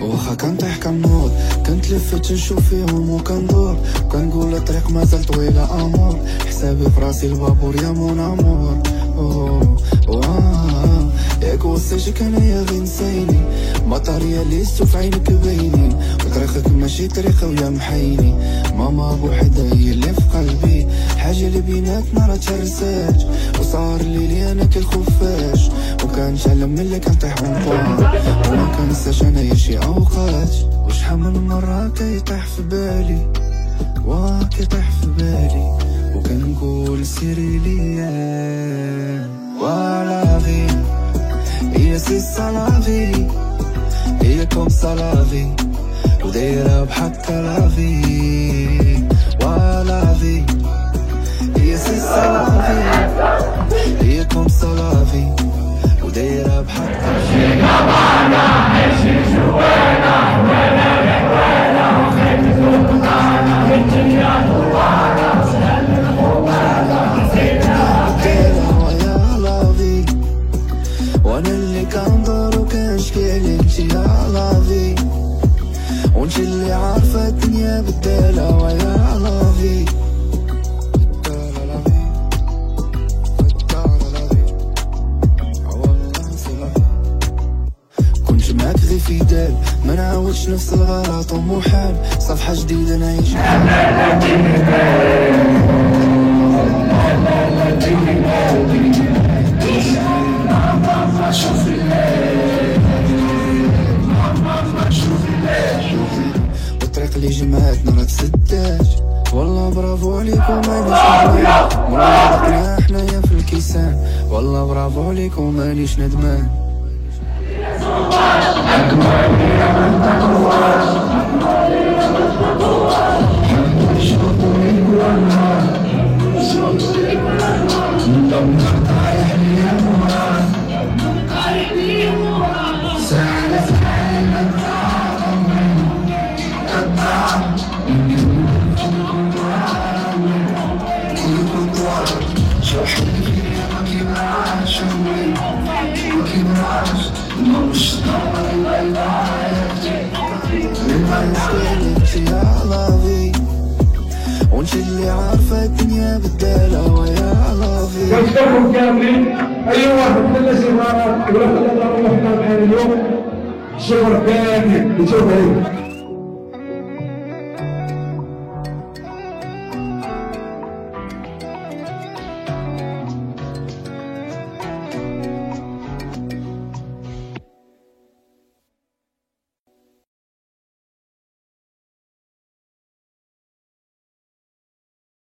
واخا كنطيح كنوض كنت لفت نشوف فيهم وكندور كنقول الطريق مازال طويلة أمور. حسابي في راسي البابور يا مون أمور. ياك وصيتك انايا غي نسيني؟ مطاريا ليستو في عينك باينين وطريقك ماشي طريقة ويا محيني. ماما بوحدها هي اللي اللي بيناتنا راه ترسات وصار لي أنا كالخفاش وكان شعلم ملي كنطيح ونطار وما كنساش انايا شي أوقات. وشحال من مرة كيطيح في بالي؟ واه كيطيح في بالي. وكنقول سيري ليا. ولا في هي سي سالافي هي كوم سالافي ودايرة بحق لافي وانتي اللي عارفة الدنيا بدالة ويا لافي كنت معاك غير في دال ما نعاودش نفس الغلط ومحال. صفحة جديدة نعيش. اللي جمعتنا راه تسدات والله برافو عليكم مانيش ندمان مرافقنا حنايا في الكيسان. والله برافو عليكم مانيش ندمان. وانتي اللي الدنيا كاملين اي واحد من السفارات ولا خلينا نروح اليوم شكر كامل لشكري